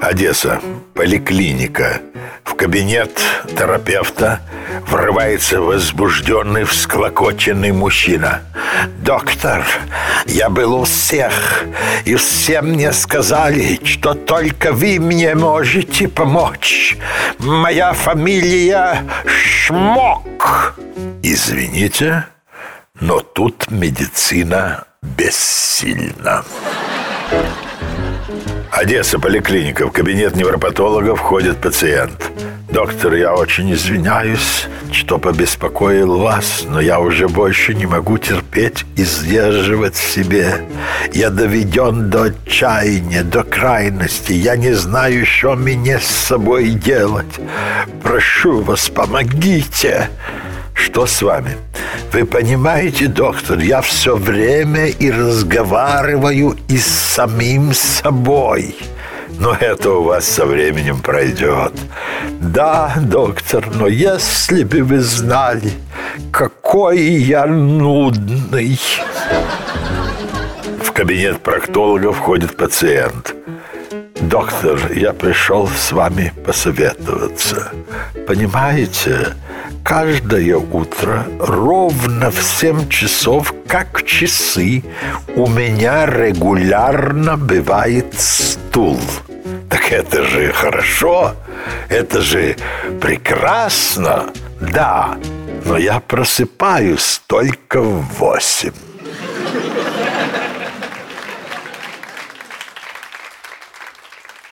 Одесса. Поликлиника. В кабинет терапевта врывается возбужденный, всклокоченный мужчина. «Доктор, я был у всех, и все мне сказали, что только вы мне можете помочь. Моя фамилия Шмок». Извините, но тут медицина бессильна. Одесса, поликлиника. В кабинет невропатолога входит пациент. Доктор, я очень извиняюсь, что побеспокоил вас, но я уже больше не могу терпеть и сдерживать себе. Я доведен до отчаяния, до крайности. Я не знаю, что мне с собой делать. Прошу вас, помогите. Что с вами? Вы понимаете, доктор, я все время и разговариваю и с самим собой. Но это у вас со временем пройдет. Да, доктор, но если бы вы знали, какой я нудный. В кабинет проктолога входит пациент. Доктор, я пришел с вами посоветоваться. Понимаете, каждое утро ровно в 7 часов, как часы, у меня регулярно бывает стул. Так это же хорошо, это же прекрасно, да, но я просыпаюсь только в восемь.